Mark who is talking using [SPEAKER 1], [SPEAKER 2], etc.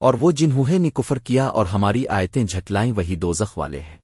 [SPEAKER 1] اور وہ جنہوں نے کفر کیا اور ہماری آیتیں جھٹلائیں وہی دوزخ والے ہیں۔